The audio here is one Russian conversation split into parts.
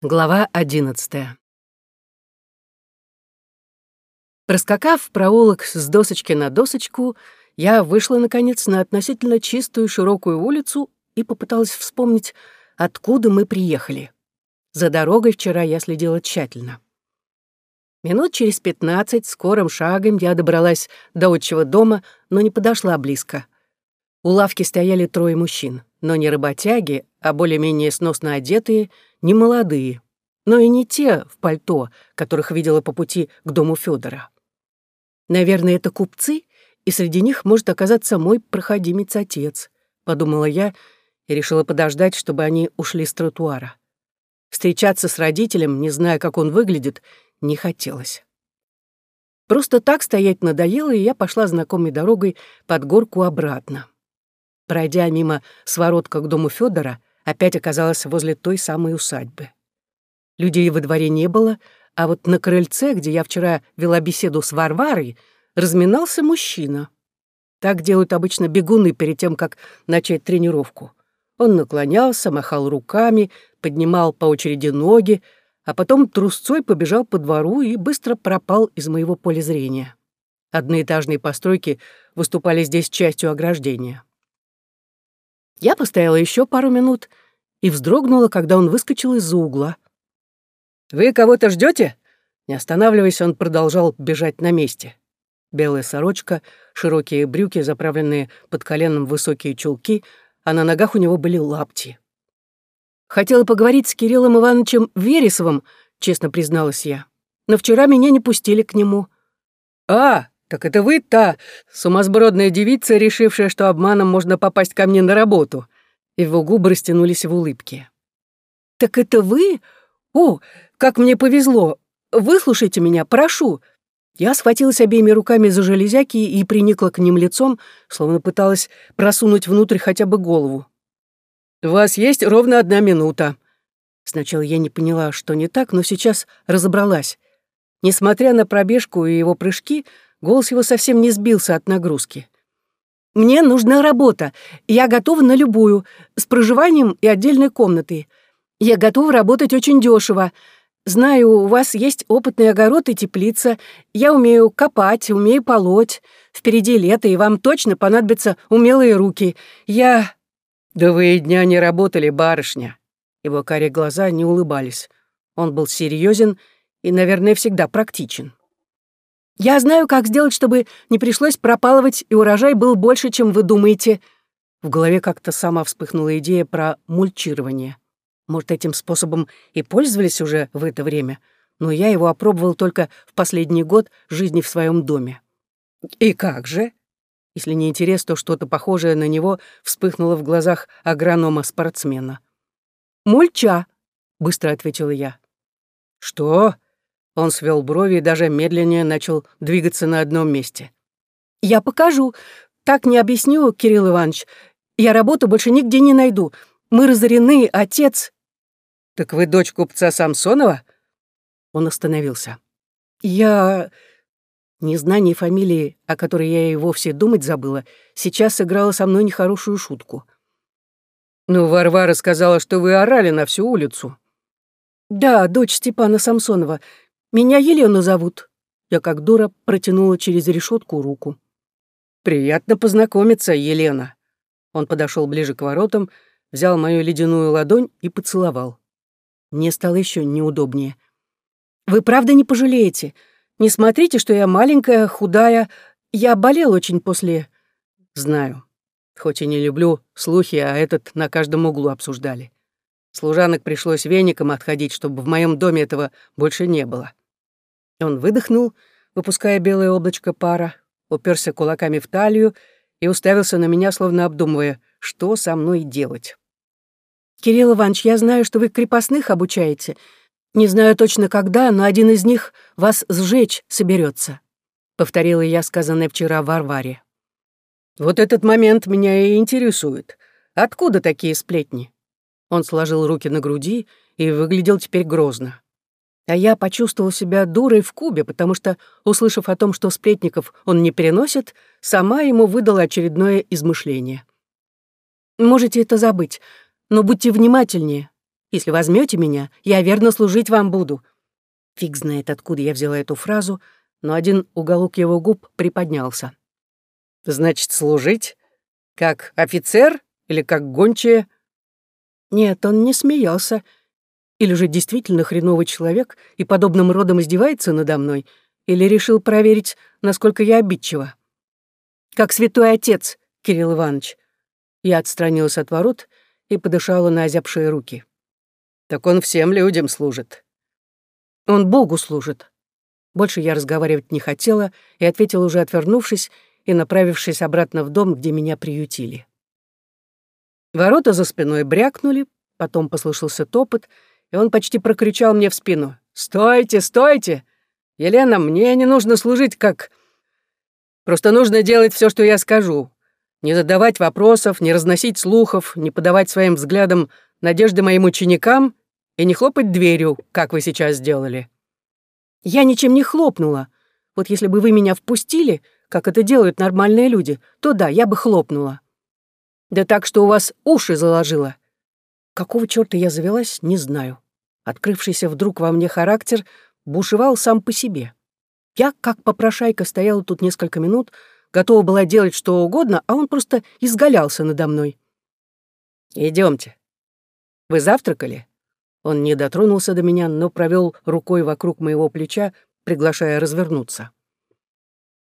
Глава одиннадцатая. Проскакав проулок с досочки на досочку, я вышла, наконец, на относительно чистую широкую улицу и попыталась вспомнить, откуда мы приехали. За дорогой вчера я следила тщательно. Минут через пятнадцать скорым шагом я добралась до отчего дома, но не подошла близко. У лавки стояли трое мужчин, но не работяги, а более-менее сносно одетые — не молодые, но и не те в пальто, которых видела по пути к дому Федора. Наверное, это купцы, и среди них может оказаться мой проходимец-отец, подумала я и решила подождать, чтобы они ушли с тротуара. Встречаться с родителем, не зная, как он выглядит, не хотелось. Просто так стоять надоело, и я пошла знакомой дорогой под горку обратно. Пройдя мимо своротка к дому Федора, опять оказалась возле той самой усадьбы. Людей во дворе не было, а вот на крыльце, где я вчера вела беседу с Варварой, разминался мужчина. Так делают обычно бегуны перед тем, как начать тренировку. Он наклонялся, махал руками, поднимал по очереди ноги, а потом трусцой побежал по двору и быстро пропал из моего поля зрения. Одноэтажные постройки выступали здесь частью ограждения. Я постояла еще пару минут и вздрогнула, когда он выскочил из-за угла. «Вы кого-то ждете? Не останавливаясь, он продолжал бежать на месте. Белая сорочка, широкие брюки, заправленные под коленом высокие чулки, а на ногах у него были лапти. «Хотела поговорить с Кириллом Ивановичем Вересовым», — честно призналась я. «Но вчера меня не пустили к нему». «А, «Так это вы та сумасбродная девица, решившая, что обманом можно попасть ко мне на работу?» Его губы растянулись в улыбке. «Так это вы? О, как мне повезло! Выслушайте меня, прошу!» Я схватилась обеими руками за железяки и приникла к ним лицом, словно пыталась просунуть внутрь хотя бы голову. «У вас есть ровно одна минута». Сначала я не поняла, что не так, но сейчас разобралась. Несмотря на пробежку и его прыжки, Голос его совсем не сбился от нагрузки. «Мне нужна работа. Я готова на любую, с проживанием и отдельной комнатой. Я готова работать очень дешево. Знаю, у вас есть опытный огород и теплица. Я умею копать, умею полоть. Впереди лето, и вам точно понадобятся умелые руки. Я...» «Да вы и дня не работали, барышня». Его карие глаза не улыбались. Он был серьезен и, наверное, всегда практичен. Я знаю, как сделать, чтобы не пришлось пропалывать, и урожай был больше, чем вы думаете». В голове как-то сама вспыхнула идея про мульчирование. Может, этим способом и пользовались уже в это время, но я его опробовал только в последний год жизни в своем доме. «И как же?» Если не интерес, то что-то похожее на него вспыхнуло в глазах агронома-спортсмена. «Мульча», — быстро ответила я. «Что?» Он свел брови и даже медленнее начал двигаться на одном месте. «Я покажу. Так не объясню, Кирилл Иванович. Я работу больше нигде не найду. Мы разорены, отец...» «Так вы дочь купца Самсонова?» Он остановился. «Я...» Незнание фамилии, о которой я и вовсе думать забыла, сейчас сыграло со мной нехорошую шутку. «Ну, Варвара сказала, что вы орали на всю улицу». «Да, дочь Степана Самсонова. Меня Елена зовут». Я как дура протянула через решетку руку. «Приятно познакомиться, Елена». Он подошел ближе к воротам, взял мою ледяную ладонь и поцеловал. Мне стало еще неудобнее. «Вы правда не пожалеете? Не смотрите, что я маленькая, худая. Я болел очень после...» «Знаю. Хоть и не люблю слухи, а этот на каждом углу обсуждали. Служанок пришлось веником отходить, чтобы в моем доме этого больше не было. Он выдохнул, выпуская белое облачко пара, уперся кулаками в талию и уставился на меня, словно обдумывая, что со мной делать. «Кирилл Иванович, я знаю, что вы крепостных обучаете. Не знаю точно когда, но один из них вас сжечь соберется», — повторила я сказанное вчера Варваре. «Вот этот момент меня и интересует. Откуда такие сплетни?» Он сложил руки на груди и выглядел теперь грозно. А я почувствовал себя дурой в кубе, потому что, услышав о том, что сплетников он не переносит, сама ему выдала очередное измышление. «Можете это забыть, но будьте внимательнее. Если возьмете меня, я верно служить вам буду». Фиг знает, откуда я взяла эту фразу, но один уголок его губ приподнялся. «Значит, служить? Как офицер или как гончая?» Нет, он не смеялся. Или же действительно хреновый человек и подобным родом издевается надо мной, или решил проверить, насколько я обидчива. «Как святой отец, Кирилл Иванович». Я отстранилась от ворот и подышала на озябшие руки. «Так он всем людям служит». «Он Богу служит». Больше я разговаривать не хотела и ответила уже отвернувшись и направившись обратно в дом, где меня приютили. Ворота за спиной брякнули, потом послышался топот, и он почти прокричал мне в спину. «Стойте, стойте! Елена, мне не нужно служить как... Просто нужно делать все, что я скажу. Не задавать вопросов, не разносить слухов, не подавать своим взглядам надежды моим ученикам и не хлопать дверью, как вы сейчас сделали». «Я ничем не хлопнула. Вот если бы вы меня впустили, как это делают нормальные люди, то да, я бы хлопнула. Да так, что у вас уши заложило. Какого чёрта я завелась, не знаю. Открывшийся вдруг во мне характер бушевал сам по себе. Я, как попрошайка, стояла тут несколько минут, готова была делать что угодно, а он просто изгалялся надо мной. Идемте. Вы завтракали?» Он не дотронулся до меня, но провел рукой вокруг моего плеча, приглашая развернуться.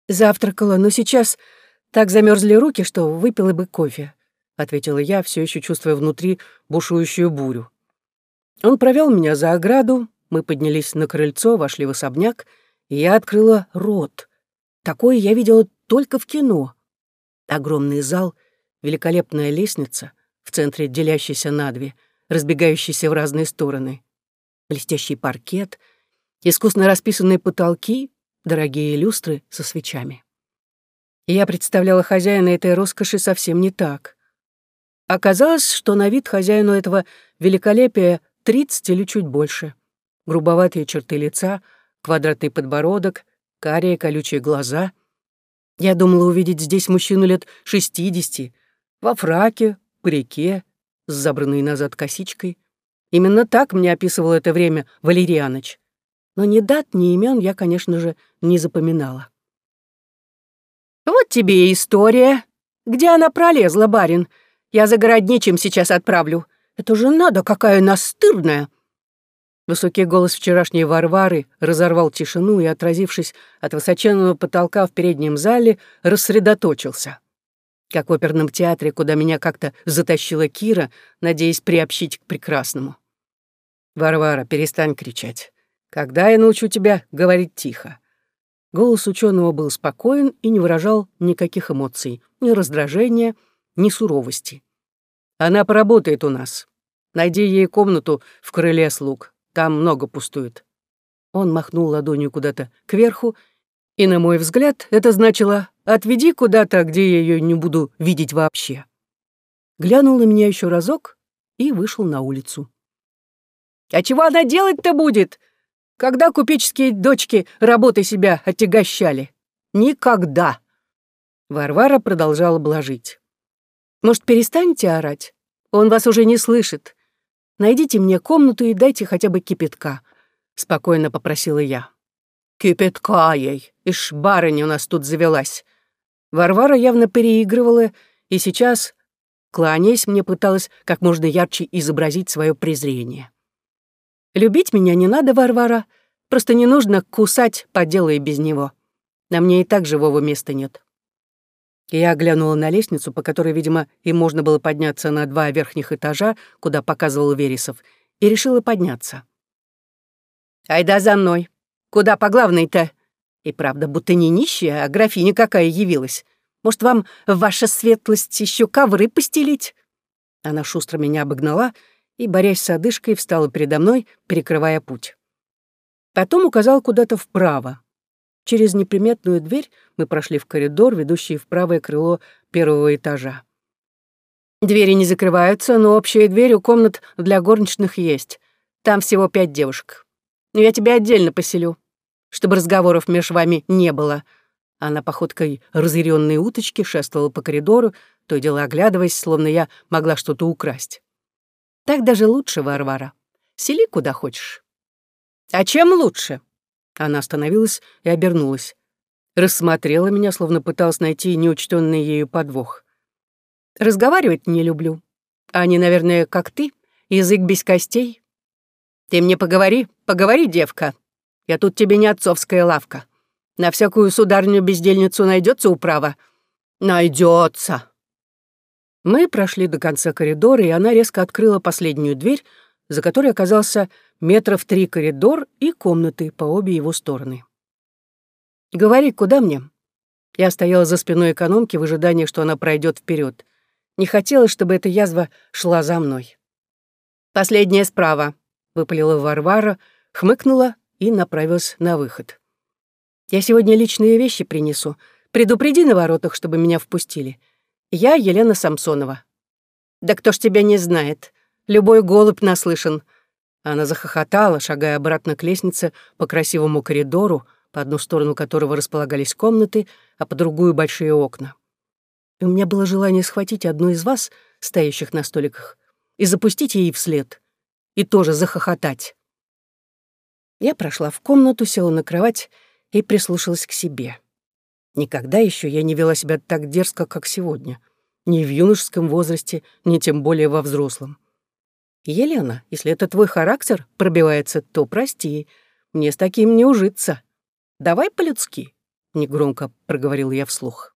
«Завтракала, но сейчас так замерзли руки, что выпила бы кофе ответила я, все еще чувствуя внутри бушующую бурю. Он провел меня за ограду, мы поднялись на крыльцо, вошли в особняк, и я открыла рот. Такое я видела только в кино. Огромный зал, великолепная лестница, в центре делящаяся на две, разбегающаяся в разные стороны. Блестящий паркет, искусно расписанные потолки, дорогие люстры со свечами. Я представляла хозяина этой роскоши совсем не так. Оказалось, что на вид хозяину этого великолепия 30 или чуть больше. Грубоватые черты лица, квадратный подбородок, карие колючие глаза. Я думала увидеть здесь мужчину лет 60, во фраке, парике, с забранной назад косичкой. Именно так мне описывал это время Валерьяныч. Но ни дат, ни имен я, конечно же, не запоминала. «Вот тебе и история. Где она пролезла, барин?» Я за городничим сейчас отправлю. Это же надо, какая настырная!» Высокий голос вчерашней Варвары разорвал тишину и, отразившись от высоченного потолка в переднем зале, рассредоточился. Как в оперном театре, куда меня как-то затащила Кира, надеясь приобщить к прекрасному. «Варвара, перестань кричать. Когда я научу тебя говорить тихо?» Голос ученого был спокоен и не выражал никаких эмоций, ни раздражения, ни суровости. Она поработает у нас. Найди ей комнату в крыле слуг. Там много пустует». Он махнул ладонью куда-то кверху, и, на мой взгляд, это значило «отведи куда-то, где я ее не буду видеть вообще». Глянул на меня еще разок и вышел на улицу. «А чего она делать-то будет? Когда купеческие дочки работы себя отягощали? Никогда!» Варвара продолжала блажить. Может, перестанете орать? Он вас уже не слышит. Найдите мне комнату и дайте хотя бы кипятка», — спокойно попросила я. «Кипятка ей! Ишь, барыня у нас тут завелась!» Варвара явно переигрывала, и сейчас, кланяясь, мне пыталась как можно ярче изобразить свое презрение. «Любить меня не надо, Варвара, просто не нужно кусать, поделая без него. На мне и так живого места нет». Я оглянула на лестницу, по которой, видимо, им можно было подняться на два верхних этажа, куда показывал Вересов, и решила подняться. «Айда за мной! Куда по главной-то?» И правда, будто не нищая, а графиня какая явилась. Может, вам, ваша светлость, еще ковры постелить?» Она шустро меня обогнала и, борясь с одышкой, встала передо мной, перекрывая путь. Потом указал куда-то вправо. Через неприметную дверь мы прошли в коридор, ведущий в правое крыло первого этажа. Двери не закрываются, но общая дверь у комнат для горничных есть. Там всего пять девушек. Но я тебя отдельно поселю, чтобы разговоров между вами не было. Она походкой разъяренной уточки шествовала по коридору, то и дело оглядываясь, словно я могла что-то украсть. Так даже лучше, Варвара. Сели куда хочешь. А чем лучше? Она остановилась и обернулась. Рассмотрела меня, словно пыталась найти неучтенный ею подвох. Разговаривать не люблю. Они, наверное, как ты, язык без костей. Ты мне поговори, поговори, девка. Я тут тебе не отцовская лавка. На всякую сударню-бездельницу найдется управа. Найдется. Мы прошли до конца коридора, и она резко открыла последнюю дверь, за которой оказался метров три коридор и комнаты по обе его стороны. «Говори, куда мне?» Я стояла за спиной экономки в ожидании, что она пройдет вперед. Не хотелось, чтобы эта язва шла за мной. «Последняя справа», — выпалила Варвара, хмыкнула и направилась на выход. «Я сегодня личные вещи принесу. Предупреди на воротах, чтобы меня впустили. Я Елена Самсонова». «Да кто ж тебя не знает? Любой голубь наслышан». Она захохотала, шагая обратно к лестнице по красивому коридору, по одну сторону которого располагались комнаты, а по другую — большие окна. И у меня было желание схватить одну из вас, стоящих на столиках, и запустить ей вслед, и тоже захохотать. Я прошла в комнату, села на кровать и прислушалась к себе. Никогда еще я не вела себя так дерзко, как сегодня. Ни в юношеском возрасте, ни тем более во взрослом. Елена, если это твой характер пробивается, то прости, мне с таким не ужиться. Давай по-людски, — негромко проговорил я вслух.